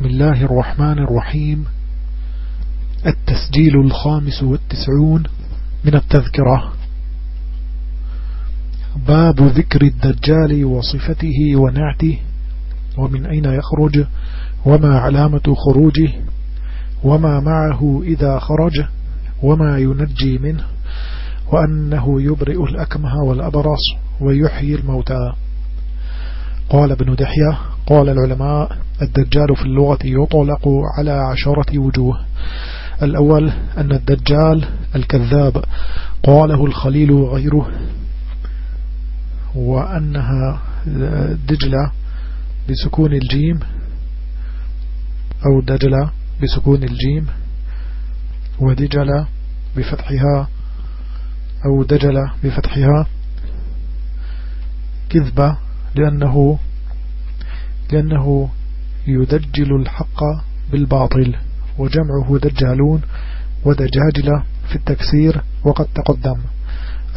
بسم الله الرحمن الرحيم. التسجيل الخامس والتسعون من التذكرة. باب ذكر الدجال وصفته ونعته ومن أين يخرج وما علامة خروجه وما معه إذا خرج وما ينجي منه وأنه يبرئ الأكمه والأبرص ويحيي الموتى. قال ابن دحية قال العلماء الدجال في اللغة يطلق على عشرة وجوه. الأول أن الدجال الكذاب قاله الخليل وغيره وأنها دجلة بسكون الجيم أو دجلة بسكون الجيم ودجلة بفتحها أو دجلة بفتحها كذبة لأنه لأنه يدجل الحق بالباطل وجمعه دجالون ودجاجلة في التكسير وقد تقدم.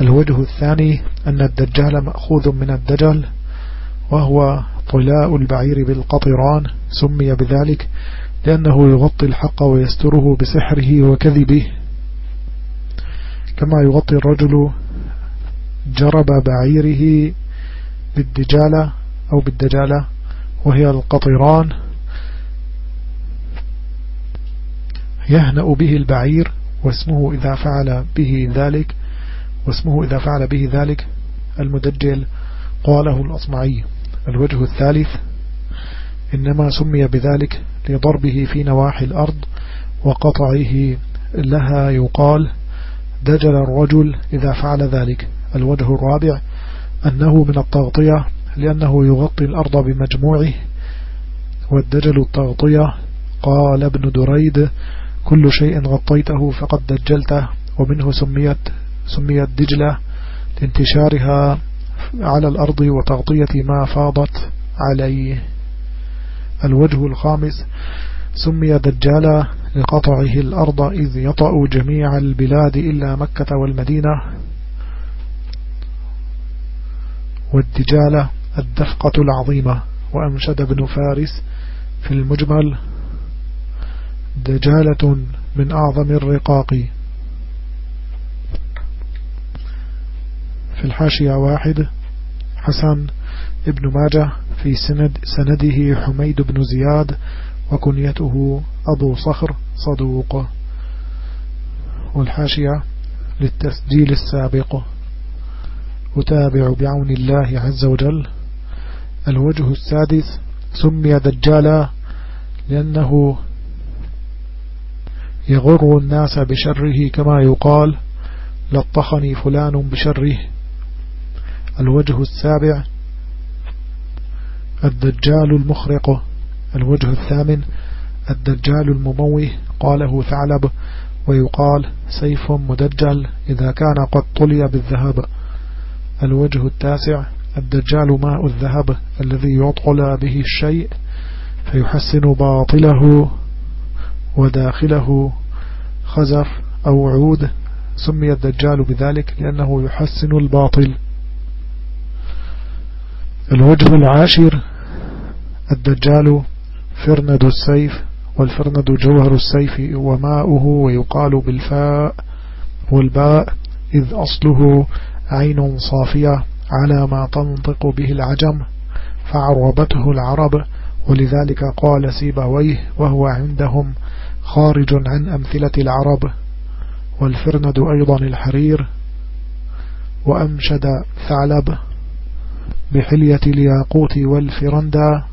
الوجه الثاني أن الدجال مأخوذ من الدجل وهو طلاء البعير بالقطران سمي بذلك لأنه يغطي الحق ويستره بسحره وكذبه. كما يغطي الرجل جرب بعيره بالدجالة أو بالدجالة وهي القطران يهنأ به البعير واسمه إذا فعل به ذلك واسمه إذا فعل به ذلك المدجل قاله الأصمعي. الوجه الثالث إنما سمي بذلك لضربه في نواحي الأرض وقطعه لها يقال دجل الرجل إذا فعل ذلك. الوجه الرابع أنه من التغطية لأنه يغطي الأرض بمجموعه والدجل التغطية. قال ابن دريد كل شيء غطيته فقد دجلته ومنه سميت سميت دجلة لانتشارها على الأرض وتغطية ما فاضت عليه. الوجه الخامس سمي دجالا لقطعه الأرض إذ يطأ جميع البلاد إلا مكة والمدينة. والدجالة الدفقة العظيمة وأنشد ابن فارس في المجمل دجالة من أعظم الرقاق. في الحاشية واحد حسن ابن ماجه في سند سنده حميد بن زياد وكنيته أبو صخر صدوق. والحاشية للتسجيل السابق. أتابع بعون الله عز وجل. الوجه السادس سمي دجالا لأنه يغر الناس بشره كما يقال لطخني فلان بشره. الوجه السابع الدجال المخرق. الوجه الثامن الدجال المموه. قاله ثعلب ويقال سيف مدجل إذا كان قد طلي بالذهب. الوجه التاسع الدجال ماء الذهب الذي يطعل به الشيء فيحسن باطله وداخله خزف أو عود. سمي الدجال بذلك لأنه يحسن الباطل. الوجه العاشر الدجال فرند السيف والفرند جوهر السيف وماؤه ويقال بالفاء والباء إذ أصله عين صافية. على ما تنطق به العجم فعربته العرب ولذلك قال سيبويه وهو عندهم خارج عن أمثلة العرب. والفرند أيضا الحرير. وأمشد ثعلب بحلية الياقوت والفرندا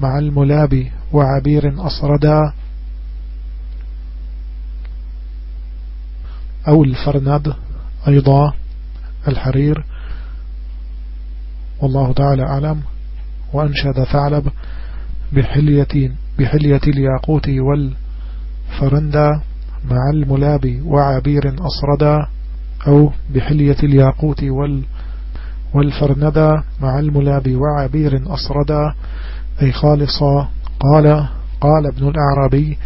مع الملاب وعبير أصردا أو الفرند أيضا. الحرير. والله تعالى أعلم. وأنشد ثعلب بحلية, بحلية الياقوت والفرندا مع الملاب وعبير أصردا أو بحلية الياقوت وال والفرندا مع الملاب وعبير أصردا. أي خالصا قال قال ابن الأعرابي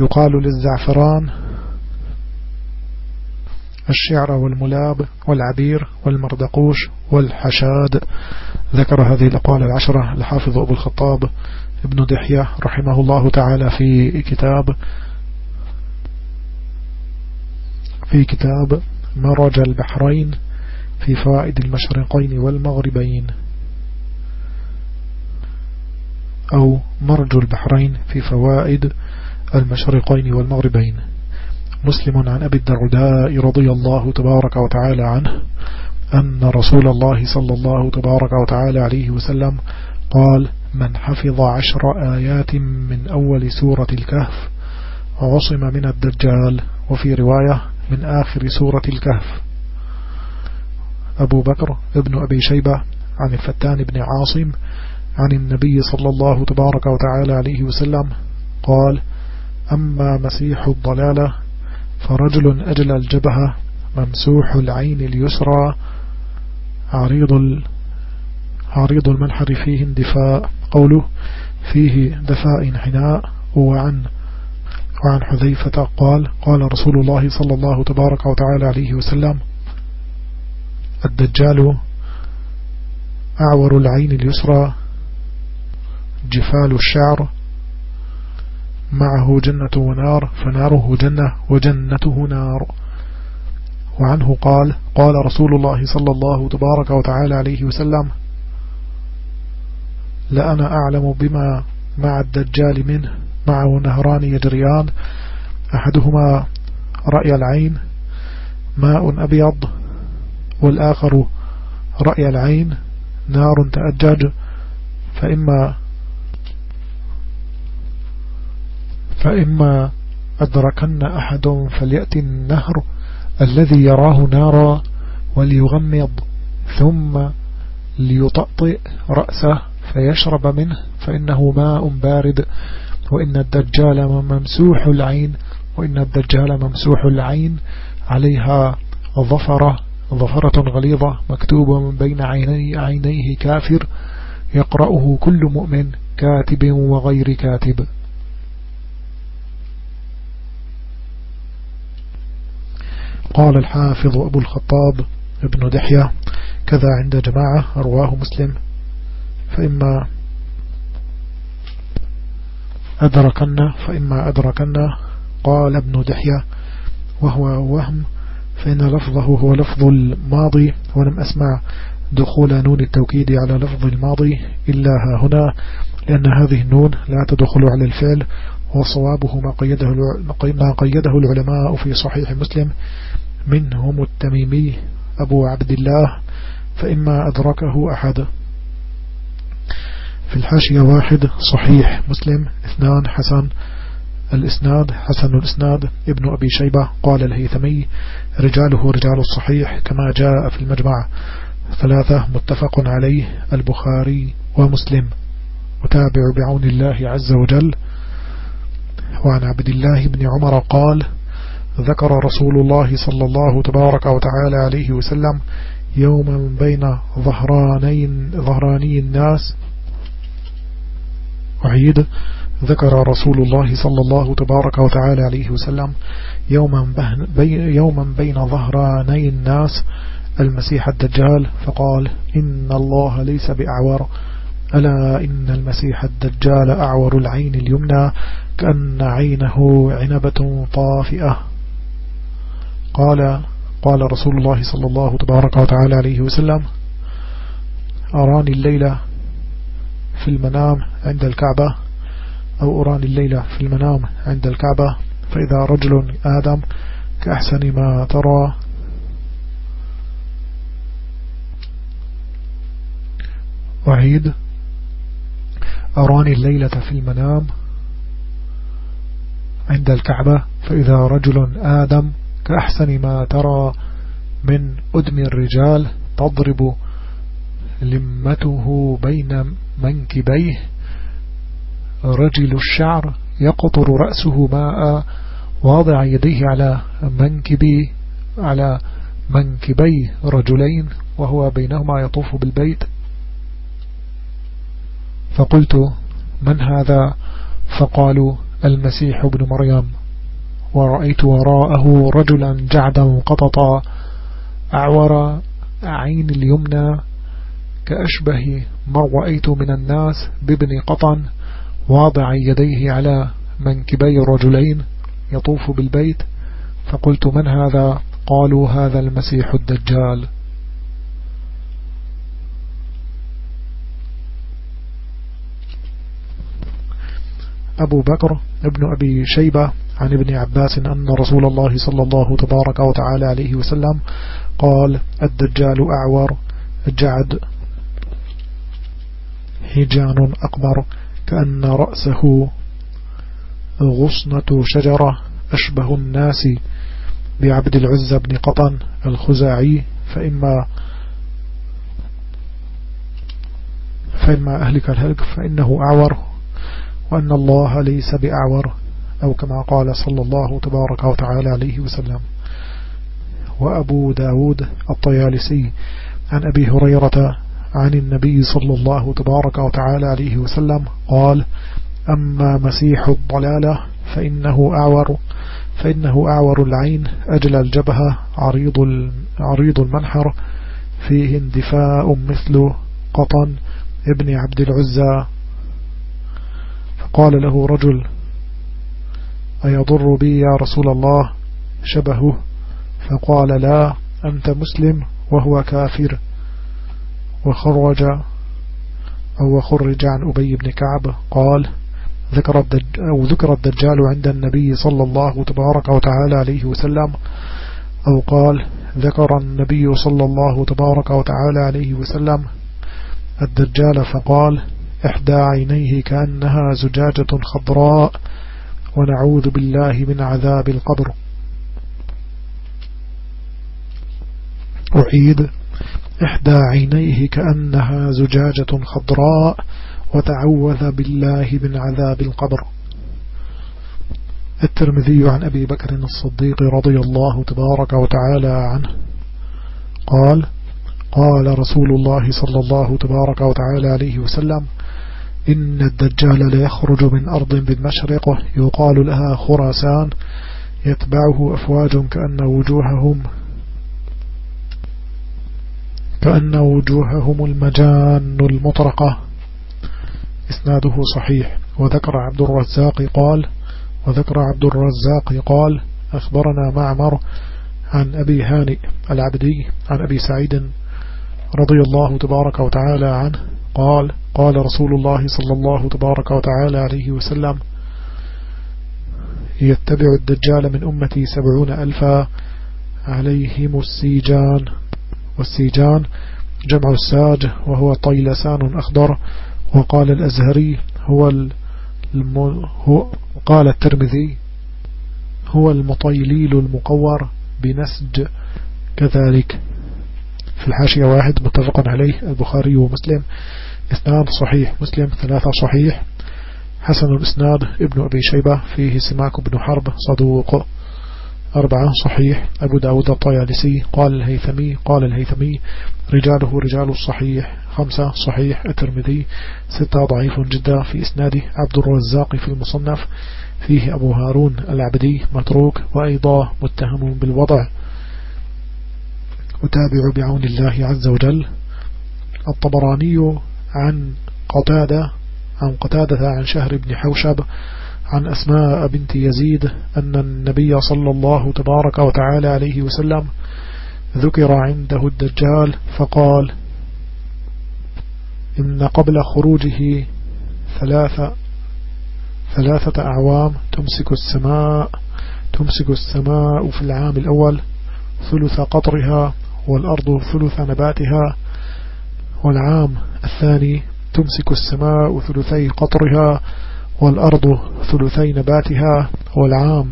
يقال للزعفران الشعر والملاب والعبير والمردقوش والحشاد. ذكر هذه الأقوال العشرة الحافظ أبو الخطاب ابن دحية رحمه الله تعالى في كتاب في كتاب مرج البحرين في فوائد المشرقين والمغربين أو مرج البحرين في فوائد المشرقين والمغربين. مسلم عن أبي الدرداء رضي الله تبارك وتعالى عنه أن رسول الله صلى الله تبارك وتعالى عليه وسلم قال من حفظ عشر آيات من أول سورة الكهف عصم من الدجال وفي رواية من آخر سورة الكهف أبو بكر ابن أبي شيبة عن الفتان بن عاصم عن النبي صلى الله تبارك وتعالى عليه وسلم قال أما مسيح الضلالة فرجل أجل الجبهة ممسوح العين اليسرى عريض عريض المنحر فيه اندفاء. قوله فيه دفاء حناء. وعن وعن حذيفة قال قال رسول الله صلى الله تبارك وتعالى عليه وسلم الدجال أعور العين اليسرى جفال الشعر. معه جنة ونار فناره جنة وجنته نار. وعنه قال قال رسول الله صلى الله تبارك وتعالى عليه وسلم لأنا أعلم بما مع الدجال منه معه نهران يجريان أحدهما رأي العين ماء أبيض والآخر رأي العين نار تأجج فإما فإما أدركن أحد فليأتي النهر الذي يراه نارا وليغمض ثم ليطأطئ رأسه فيشرب منه فإنه ماء بارد وإن الدجال ممسوح العين وإن الدجال ممسوح العين عليها ظفرة ظفرة غليظة مكتوبة من بين عيني عينيه كافر يقرأه كل مؤمن كاتب وغير كاتب. قال الحافظ أبو الخطاب ابن دحية كذا عند جماعة رواه مسلم. فإما أدركنا فإما أدركنا قال ابن دحية وهو وهم فإن لفظه هو لفظ الماضي ولم أسمع دخول نون التوكيد على لفظ الماضي إلا هنا لأن هذه النون لا تدخل على الفعل وصوابه ما قيده, ما قيده العلماء في صحيح مسلم. منهم التميمي أبو عبد الله فإما أدركه أحد. في الحاشية واحد صحيح مسلم إثنان حسن. الإسناد حسن الإسناد ابن أبي شيبة قال الهيثمي رجاله رجال الصحيح كما جاء في المجمع. ثلاثة متفق عليه البخاري ومسلم. وتابع بعون الله عز وجل. وعن عبد الله بن عمر قال ذكر رسول الله صلى الله تبارك وتعالى عليه وسلم يوما بين ظهرانين ظهراني الناس. وعيد. ذكر رسول الله صلى الله تبارك وتعالى عليه وسلم يوما, بين, يوما بين ظهراني الناس. المسيح الدجال فقال إن الله ليس بأعور. ألا إن المسيح الدجال أعور العين اليمنى كأن عينه عنبة طافئة. قال قال رسول الله صلى الله تبارك وتعالى عليه وسلم أراني الليلة في المنام عند الكعبة أو أراني الليلة في المنام عند الكعبة فإذا رجل آدم كأحسن ما ترى. أعيد أراني الليلة في المنام عند الكعبة فإذا رجل آدم كأحسن ما ترى من أدم الرجال تضرب لمته بين منكبيه. رجل الشعر يقطر رأسه ماء واضع يديه على منكبي على منكبي رجلين وهو بينهما يطوف بالبيت. فقلت من هذا؟ فقالوا المسيح ابن مريم. ورأيت وراءه رجلا جعدا قططا أعور عين اليمنى كأشبه ما رأيت من الناس بابن قطن واضع يديه على منكبي رجلين يطوف بالبيت فقلت من هذا؟ قالوا هذا المسيح الدجال. أبو بكر ابن أبي شيبة عن ابن عباس أن رسول الله صلى الله تبارك وتعالى عليه وسلم قال الدجال أعور جعد هجان أقبر كأن رأسه غصنة شجرة أشبه الناس بعبد العزة بن قطن الخزاعي فإما فإما أهلك الهلك فإنه أعور وأن الله ليس بأعور. أو كما قال صلى الله تبارك وتعالى عليه وسلم. وأبو داود الطيالسي عن أبي هريرة عن النبي صلى الله تبارك وتعالى عليه وسلم قال أما مسيح الضلالة فإنه أعور فإنه أعور العين أجل الجبهة عريض عريض المنحر فيه اندفاء مثل قطن ابن عبد العزى. فقال له رجل أيضر بي يا رسول الله؟ شبهه. فقال لا أنت مسلم وهو كافر. وخرج أو خرج عن أبي بن كعب. قال ذكر أو ذكر الدجال عند النبي صلى الله تبارك وتعالى عليه وسلم. أو قال ذكر النبي صلى الله تبارك وتعالى عليه وسلم الدجال. فقال إحدى عينيه كأنها زجاجة خضراء. ونعوذ بالله من عذاب القبر. أعيد إحدى عينيه كأنها زجاجة خضراء وتعوذ بالله من عذاب القبر. الترمذي عن أبي بكر الصديق رضي الله تبارك وتعالى عنه قال قال رسول الله صلى الله تبارك وتعالى عليه وسلم إن الدجال ليخرج من أرض بالمشرق يقال لها خراسان يتبعه أفواج كأن وجوههم كأن وجوههم المجان المطرقة. إسناده صحيح. وذكر عبد الرزاق قال وذكر عبد الرزاق قال أخبرنا معمر عن أبي هانئ العبدي عن أبي سعيد رضي الله تبارك وتعالى عنه قال قال رسول الله صلى الله تبارك وتعالى عليه وسلم يتبع الدجال من أمتي سبعون ألفا عليهم السيجان والسيجان جمع الساج وهو طيلسان أخضر وقال الأزهري هو الم... هو قال الترمذي هو المطيليل المقور بنسج كذلك. في الحاشية واحد متفق عليه البخاري ومسلم. اثنان صحيح مسلم ثلاثة صحيح. حسن الإسناد ابن أبي شيبة فيه سماك بن حرب صدوق. أربعة صحيح. أبو داود الطيالسي قال الهيثمي قال الهيثمي. رجاله رجال الصحيح خمسة صحيح. الترمذي. ستة ضعيف جدا في إسناده. عبد الرزاق في المصنف. فيه أبو هارون العبدي متروك وأيضا متهم بالوضع. أتابع بعون الله عز وجل. الطبراني عن قتادة عن قتادة عن شهر بن حوشب عن أسماء بنت يزيد أن النبي صلى الله تبارك وتعالى عليه وسلم ذكر عنده الدجال فقال إن قبل خروجه ثلاثة ثلاثة أعوام تمسك السماء تمسك السماء في العام الأول ثلث قطرها والأرض ثلث نباتها والعام الثاني تمسك السماء ثلثي قطرها والأرض ثلثي نباتها والعام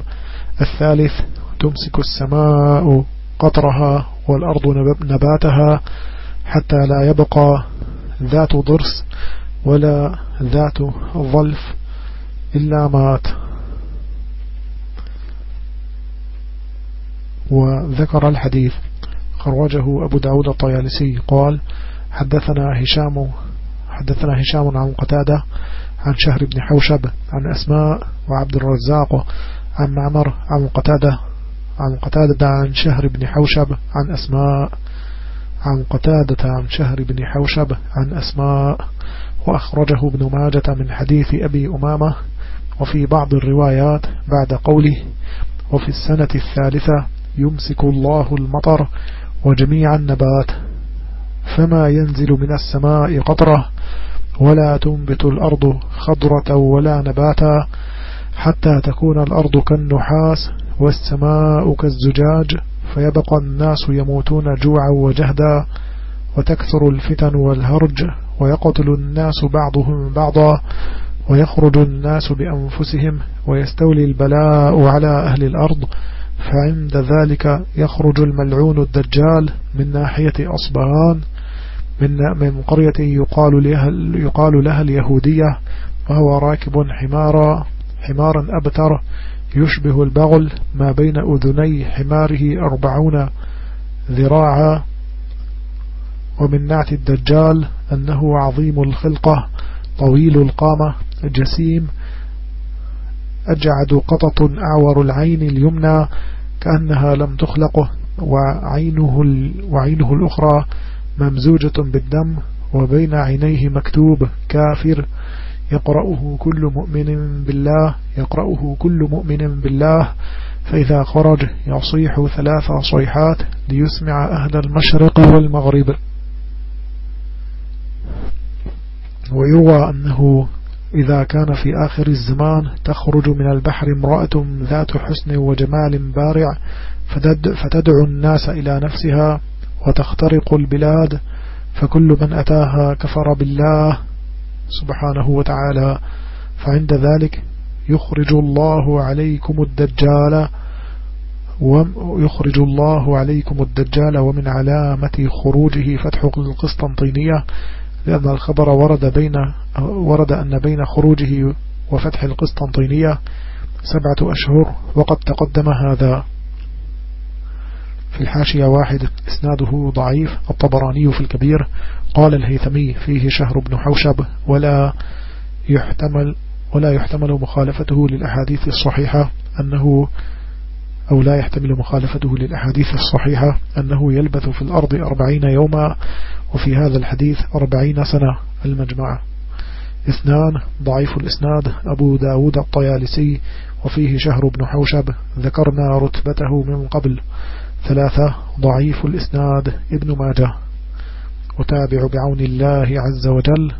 الثالث تمسك السماء قطرها والأرض نباتها حتى لا يبقى ذات ضرس ولا ذات ظلف إلا مات. وذكر الحديث خرجه أبو داود الطيالسي قال حدثنا هشام حدثنا هشام عن قتادة عن شهر بن حوشب عن أسماء وعبد الرزاق عن معمر عن قتادة عن قتادة عن شهر بن حوشب عن أسماء عن قتادة عن شهر بن حوشب عن أسماء وأخرجه ابن ماجة من حديث أبي أمامة وفي بعض الروايات بعد قوله وفي السنة الثالثة يمسك الله المطر وجميع النبات فما ينزل من السماء قطرة ولا تنبت الأرض خضرة ولا نباتا حتى تكون الأرض كالنحاس والسماء كالزجاج فيبقى الناس يموتون جوعا وجهدا وتكثر الفتن والهرج ويقتل الناس بعضهم بعضا ويخرج الناس بأنفسهم ويستولي البلاء على أهل الأرض فعند ذلك يخرج الملعون الدجال من ناحية أصبهان من من قرية يقال لها, يقال لها اليهودية وهو راكب حمارا حمارا أبتر يشبه البغل ما بين أذني حماره أربعون ذراعا ومن نعت الدجال أنه عظيم الخلقة طويل القامة جسيم أجعد قطط أعور العين اليمنى كأنها لم تخلقه وعينه, وعينه الأخرى ممزوجة بالدم وبين عينيه مكتوب كافر. يقرأه كل مؤمن بالله يقرأه كل مؤمن بالله. فإذا خرج يصيح ثلاث صيحات ليسمع أهل المشرق والمغرب. ويروى أنه إذا كان في آخر الزمان تخرج من البحر امرأة ذات حسن وجمال بارع فتدعو الناس إلى نفسها وتخترق البلاد فكل من أتاها كفر بالله سبحانه وتعالى. فعند ذلك يخرج الله عليكم الدجال ويخرج الله عليكم الدجال ومن علامة خروجه فتح القسطنطينية لأن الخبر ورد بين ورد أن بين خروجه وفتح القسطنطينية سبعة أشهر وقد تقدم هذا. في الحاشية واحد إسناده ضعيف. الطبراني في الكبير. قال الهيثمي فيه شهر بن حوشب ولا يحتمل ولا يحتمل مخالفته للأحاديث الصحيحة أنه أو لا يحتمل مخالفته للأحاديث الصحيحة أنه يلبث في الأرض أربعين يوما وفي هذا الحديث أربعين سنة المجمع. اثنان ضعيف الإسناد أبو داود الطيالسي وفيه شهر بن حوشب ذكرنا رتبته من قبل. ثلاثة ضعيف الإسناد ابن ماجه وتابع بعون الله عز وجل.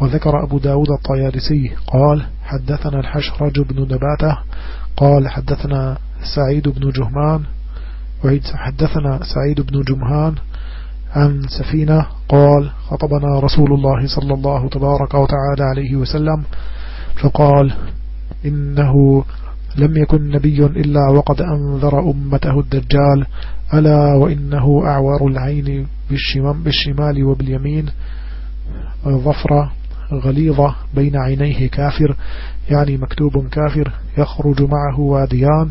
وذكر أبو داود الطيالسي قال حدثنا الحشرج بن نباتة قال حدثنا سعيد بن جهمان وعيد حدثنا سعيد بن جمهان عن سفينة قال خطبنا رسول الله صلى الله تبارك وتعالى عليه وسلم فقال إنه لم يكن نبي إلا وقد أنذر أمته الدجال ألا وإنه أعور العين بالشمال وباليمين ظفرة غليظة بين عينيه كافر يعني مكتوب كافر يخرج معه واديان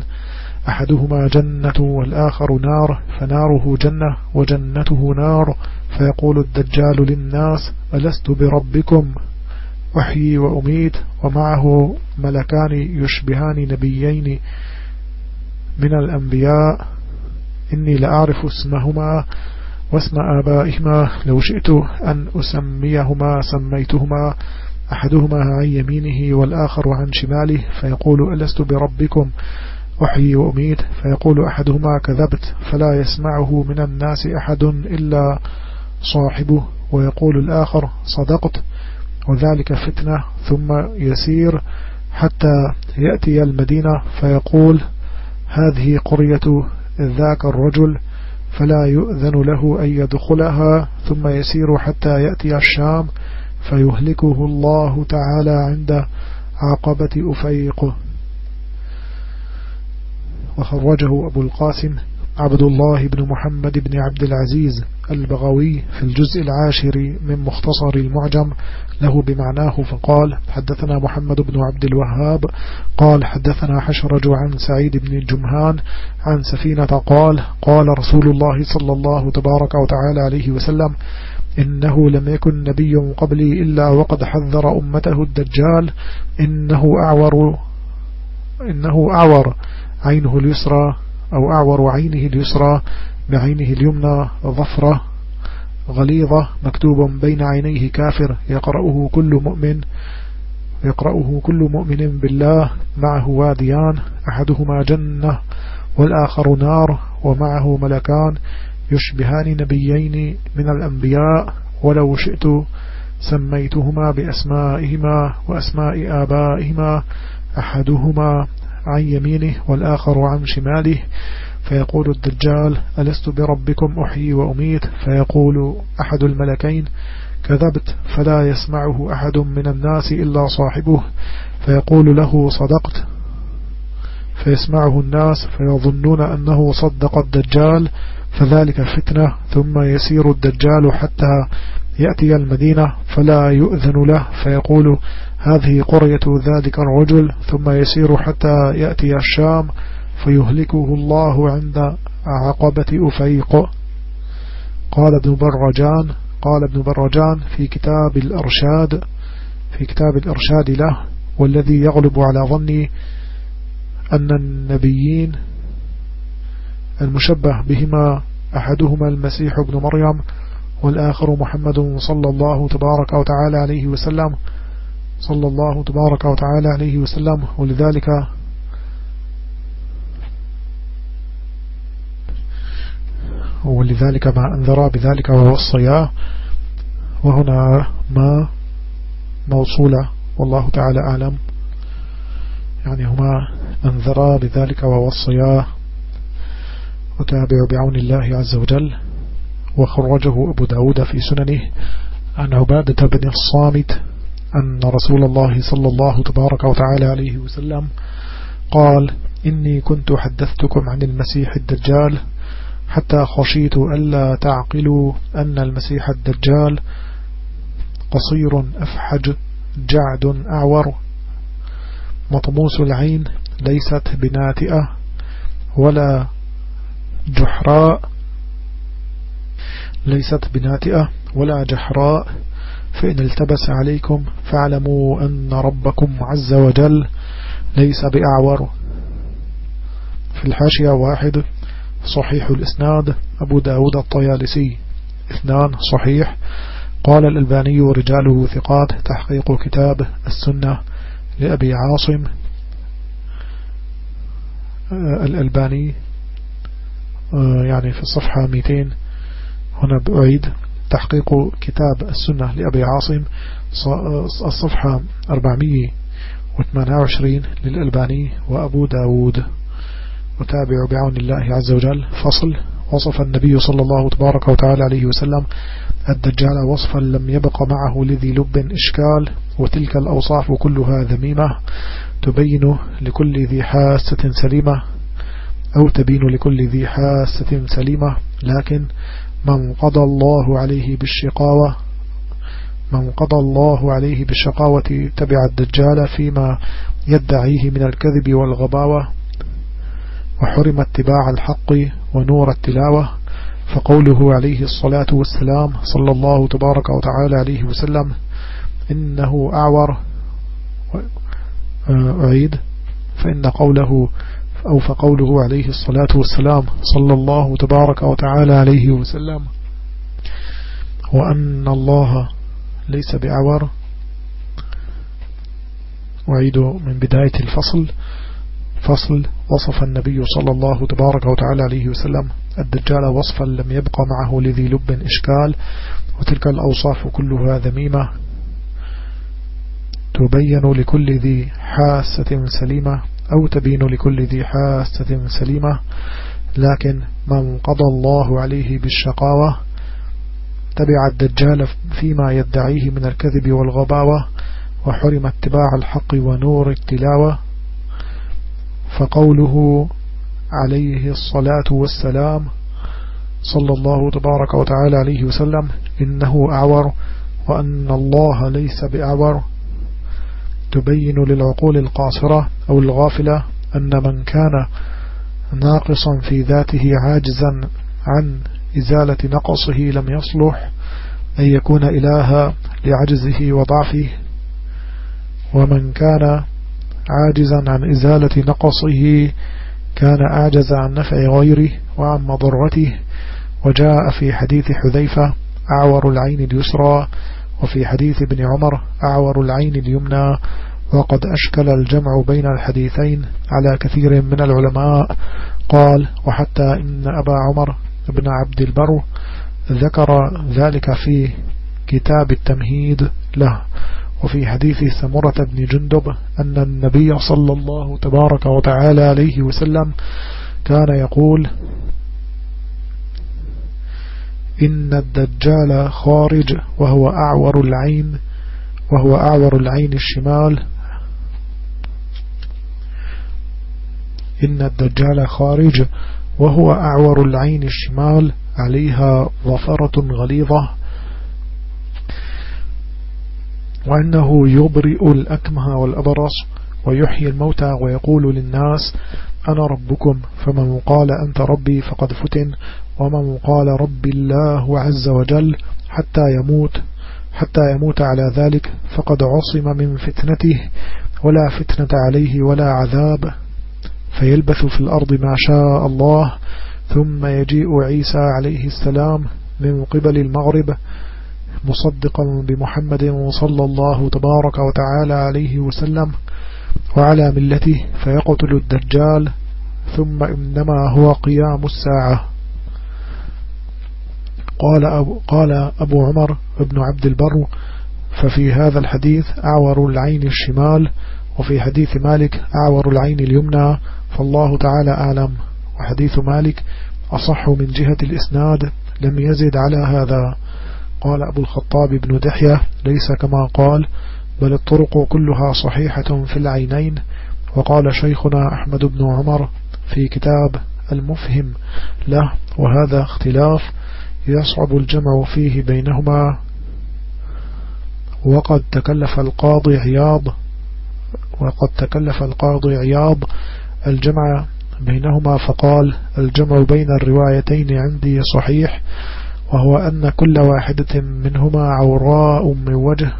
أحدهما جنة والآخر نار فناره جنة وجنته نار. فيقول الدجال للناس ألست بربكم؟ وحيي وأميت ومعه ملكان يشبهان نبيين من الأنبياء. إني لأعرف اسمهما واسم آبائهما. لو شئت أن أسميهما سميتهما. أحدهما عن يمينه والآخر عن شماله. فيقول ألست بربكم؟ وحي وأميت فيقول أحدهما كذبت فلا يسمعه من الناس أحد إلا صاحبه ويقول الآخر صدقت وذلك فتنة ثم يسير حتى يأتي المدينة فيقول هذه قرية ذاك الرجل فلا يؤذن له أن يدخلها ثم يسير حتى يأتي الشام فيهلكه الله تعالى عند عقبة أفيقه وخرجه أبو القاسم عبد الله بن محمد بن عبد العزيز البغوي في الجزء العاشر من مختصر المعجم له بمعناه فقال حدثنا محمد بن عبد الوهاب قال حدثنا حشرج عن سعيد بن الجمهان عن سفينة قال قال رسول الله صلى الله تبارك وتعالى عليه وسلم إنه لم يكن نبي قبلي إلا وقد حذر أمته الدجال إنه أعور إنه أعور عينه اليسرى أو أعور عينه اليسرى بعينه اليمنى ظفرة غليظة مكتوب بين عينيه كافر يقرأه كل مؤمن يقرأه كل مؤمن بالله معه واديان أحدهما جنة والآخر نار ومعه ملكان يشبهان نبيين من الأنبياء ولو شئت سميتهما بأسمائهما وأسماء آبائهما أحدهما عن يمينه والآخر عن شماله فيقول الدجال ألست بربكم أحيي وأميت؟ فيقول أحد الملكين كذبت فلا يسمعه أحد من الناس إلا صاحبه. فيقول له صدقت. فيسمعه الناس فيظنون أنه صدق الدجال فذلك فتنة. ثم يسير الدجال حتى يأتي المدينة فلا يؤذن له. فيقول هذه قرية ذلك الرجل ثم يسير حتى يأتي الشام فيهلكه الله عند عقبة أفيق. قال ابن برجان قال ابن برجان في كتاب الأرشاد في كتاب الإرشاد له والذي يغلب على ظني أن النبيين المشبه بهما أحدهما المسيح ابن مريم والآخر محمد صلى الله تبارك وتعالى عليه وسلم صلى الله تبارك وتعالى عليه وسلم. ولذلك ولذلك ما أنذر بذلك ووصيا وهنا ما موصولة والله تعالى أعلم. يعني هما أنذرا بذلك ووصيا وتابع بعون الله عز وجل. وخرجه أبو داود في سننه عن عبادة بن الصامت أن رسول الله صلى الله تبارك وتعالى عليه وسلم قال إني كنت حدثتكم عن المسيح الدجال حتى خشيت ألا تعقلوا أن المسيح الدجال قصير أفحج جعد أعور. مطموس العين ليست بناتئة ولا جحراء ليست بناتئة ولا جحراء. فإن التبس عليكم فاعلموا أن ربكم عز وجل ليس بأعور. في الحاشية واحد صحيح الإسناد أبو داود الطيالسي. إثنان صحيح. قال الألباني ورجاله ثقات تحقيق كتاب السنة لأبي عاصم. آه، الألباني آه، يعني في الصفحة 200 هنا بأعيد تحقيق كتاب السنة لأبي عاصم الصفحة 428 للألباني وأبو داود. وتابع بعون الله عز وجل. فصل وصف النبي صلى الله تبارك وتعالى عليه وسلم. الدجال وصفا لم يبق معه لذي لب إشكال وتلك الأوصاف كلها ذميمة. تبين لكل ذي حاسة سليمة أو تبين لكل ذي حاسة سليمة. لكن من قضى الله عليه بالشقاوة من قضى الله عليه بالشقاوة تبع الدجال فيما يدعيه من الكذب والغباوة وحرم اتباع الحق ونور التلاوة فقوله عليه الصلاة والسلام صلى الله تبارك وتعالى عليه وسلم إنه أعور أعيد فإن قوله أو فقوله عليه الصلاة والسلام صلى الله تبارك وتعالى عليه وسلم. وأن الله ليس بعور. أعيد من بداية الفصل. فصل وصف النبي صلى الله تبارك وتعالى عليه وسلم. الدجال وصفا لم يبق معه لذي لب إشكال. وتلك الأوصاف كلها ذميمة. تبين لكل ذي حاسة سليمة. أو تبين لكل ذي حاسة سليمة لكن من قضى الله عليه بالشقاوة تبع الدجال فيما يدعيه من الكذب والغباوة وحرم اتباع الحق ونور التلاوة فقوله عليه الصلاة والسلام صلى الله تبارك وتعالى عليه وسلم إنه أعور وأن الله ليس بأعور تبين للعقول القاصرة أو الغافلة أن من كان ناقصا في ذاته عاجزا عن إزالة نقصه لم يصلح أن يكون إلها لعجزه وضعفه. ومن كان عاجزا عن إزالة نقصه كان أعجز عن نفع غيره وعن مضرته. وجاء في حديث حذيفة أعور العين اليسرى وفي حديث ابن عمر أعور العين اليمنى وقد أشكل الجمع بين الحديثين على كثير من العلماء. قال وحتى إن أبا عمر بن عبد البر ذكر ذلك في كتاب التمهيد له. وفي حديث سمرة بن جندب أن النبي صلى الله تبارك وتعالى عليه وسلم كان يقول إن الدجال خارج وهو أعور العين وهو أعور العين الشمال. إن الدجال خارج وهو أعور العين الشمال عليها ظفرة غليظة. وأنه يبرئ الأكمه والأبرص ويحيي الموتى ويقول للناس أنا ربكم فمن قال أنت ربي فقد فتن ومن قال ربي الله عز وجل حتى يموت حتى يموت على ذلك فقد عصم من فتنته ولا فتنة عليه ولا عذاب. فيلبث في الأرض ما شاء الله ثم يجيء عيسى عليه السلام من قبل المغرب مصدقا بمحمد صلى الله تبارك وتعالى عليه وسلم وعلى ملته فيقتل الدجال ثم إنما هو قيام الساعة. قال أبو, قال أبو عمر بن عبد البر ففي هذا الحديث أعور العين الشمال وفي حديث مالك أعور العين اليمنى فالله تعالى أعلم. وحديث مالك أصح من جهة الإسناد لم يزد على هذا. قال أبو الخطاب بن دحية ليس كما قال بل الطرق كلها صحيحة في العينين. وقال شيخنا أحمد بن عمر في كتاب المفهم له وهذا اختلاف. يصعب الجمع فيه بينهما. وقد تكلف القاضي عياض وقد تكلف القاضي عياض الجمع بينهما. فقال الجمع بين الروايتين عندي صحيح وهو أن كل واحدة منهما عوراء من وجه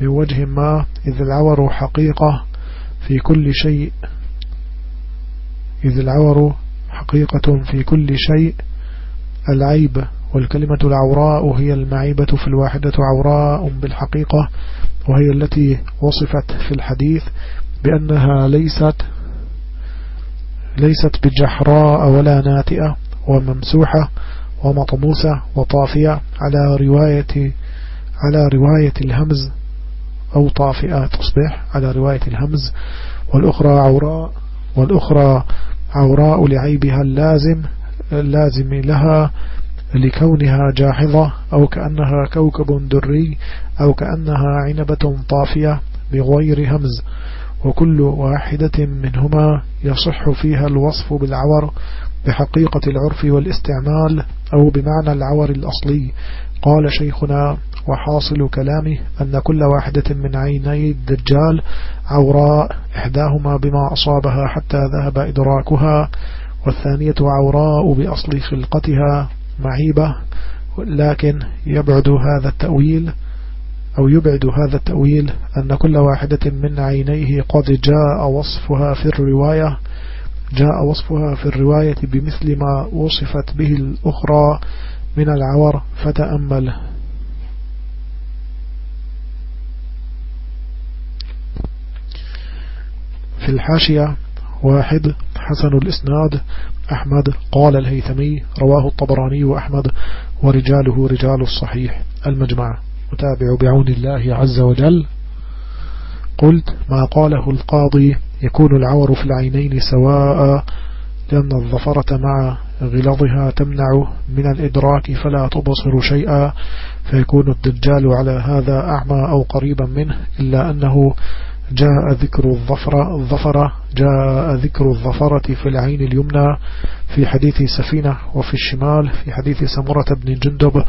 من وجه ما إذ العور حقيقة في كل شيء إذ العور حقيقة في كل شيء العيب والكلمة العوراء هي المعيبة في الواحدة عوراء بالحقيقة وهي التي وصفت في الحديث بأنها ليست ليست بجحراء ولا ناتئة وممسوحة ومطموسة وطافية على رواية على رواية الهمز أو طافئة تصبح على رواية الهمز. والأخرى عوراء والأخرى عوراء لعيبها اللازم اللازم لها لكونها جاحظة أو كأنها كوكب دري أو كأنها عنبة طافية بغير همز. وكل واحدة منهما يصح فيها الوصف بالعور بحقيقة العرف والاستعمال أو بمعنى العور الأصلي. قال شيخنا وحاصل كلامه أن كل واحدة من عيني الدجال عوراء إحداهما بما أصابها حتى ذهب إدراكها والثانية عوراء بأصل خلقتها. معيبة لكن يبعد هذا التأويل أو يبعد هذا التأويل أن كل واحدة من عينيه قد جاء وصفها في الرواية جاء وصفها في الرواية بمثل ما وصفت به الأخرى من العور فتأمل. في الحاشية واحد حسن الإسناد أحمد قال الهيثمي رواه الطبراني وأحمد ورجاله رجال الصحيح المجمع. متابع بعون الله عز وجل. قلت ما قاله القاضي يكون العور في العينين سواء لأن الظفرة مع غلظها تمنع من الإدراك فلا تبصر شيئا فيكون الدجال على هذا أعمى أو قريبا منه إلا أنه جاء ذكر الظفرة الظفرة جاء ذكر الظفرة في العين اليمنى في حديث سفينة وفي الشمال في حديث سمرة بن جندب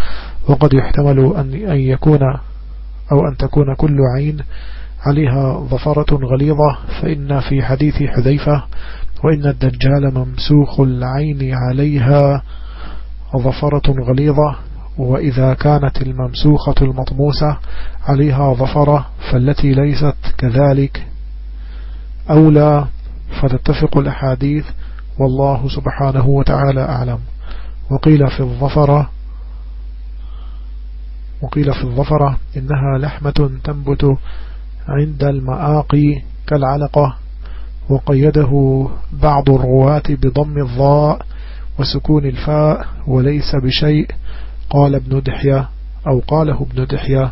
وقد يحتمل أن يكون أو أن تكون كل عين عليها ظفرة غليظة فإن في حديث حذيفة وإن الدجال ممسوخ العين عليها ظفرة غليظة وإذا كانت الممسوخة المطموسة عليها ظفرة فالتي ليست كذلك أولى فتتفق الأحاديث والله سبحانه وتعالى أعلم. وقيل في الظفرة وقيل في الظفرة إنها لحمة تنبت عند المآقي كالعلقة وقيده بعض الرواة بضم الضاء وسكون الفاء وليس بشيء قال ابن دحية أو قاله ابن دحية.